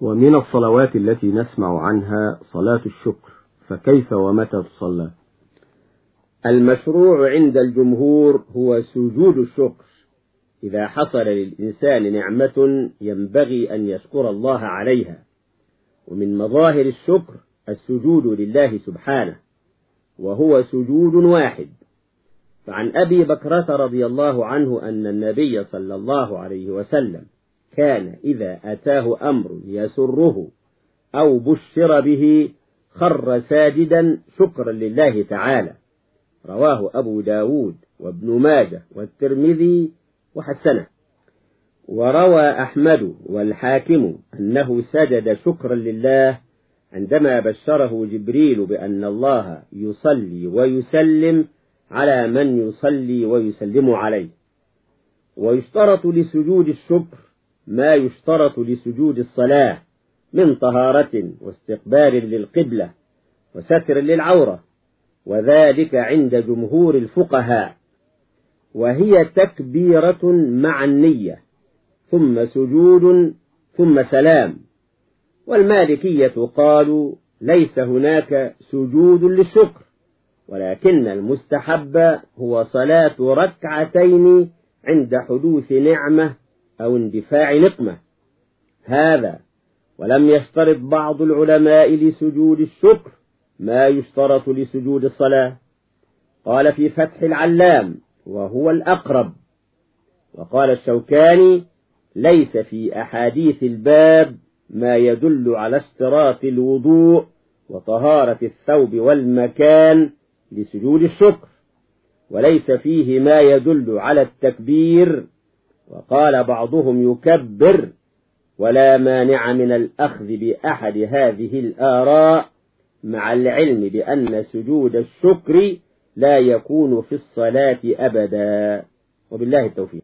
ومن الصلوات التي نسمع عنها صلاة الشكر فكيف ومتى تصلى؟ المشروع عند الجمهور هو سجود الشكر. إذا حصل للإنسان نعمة ينبغي أن يشكر الله عليها. ومن مظاهر الشكر السجود لله سبحانه وهو سجود واحد. فعن أبي بكرة رضي الله عنه أن النبي صلى الله عليه وسلم كان إذا أتاه أمر يسره أو بشر به خر ساجدا شكرا لله تعالى. رواه أبو داود وابن ماجه والترمذي وحسنه. وروى أحمد والحاكم أنه سجد شكرا لله عندما بشره جبريل بأن الله يصلي ويسلم على من يصلي ويسلم عليه. ويشترط لسجود الشكر ما يشترط لسجود الصلاة من طهارة واستقبال للقبلة وستر للعورة وذلك عند جمهور الفقهاء. وهي تكبيرة مع النية ثم سجود ثم سلام. والمالكية قالوا ليس هناك سجود للشكر ولكن المستحب هو صلاة ركعتين عند حدوث نعمة أو اندفاع نقمة. هذا ولم يشترط بعض العلماء لسجود الشكر ما يشترط لسجود الصلاة. قال في فتح العلام وهو الأقرب. وقال الشوكاني ليس في أحاديث الباب ما يدل على اشتراط الوضوء وطهارة الثوب والمكان لسجود الشكر. وليس فيه ما يدل على التكبير وقال بعضهم يكبر ولا مانع من الأخذ بأحد هذه الآراء مع العلم بأن سجود الشكر لا يكون في الصلاة أبدا. وبالله التوفيق.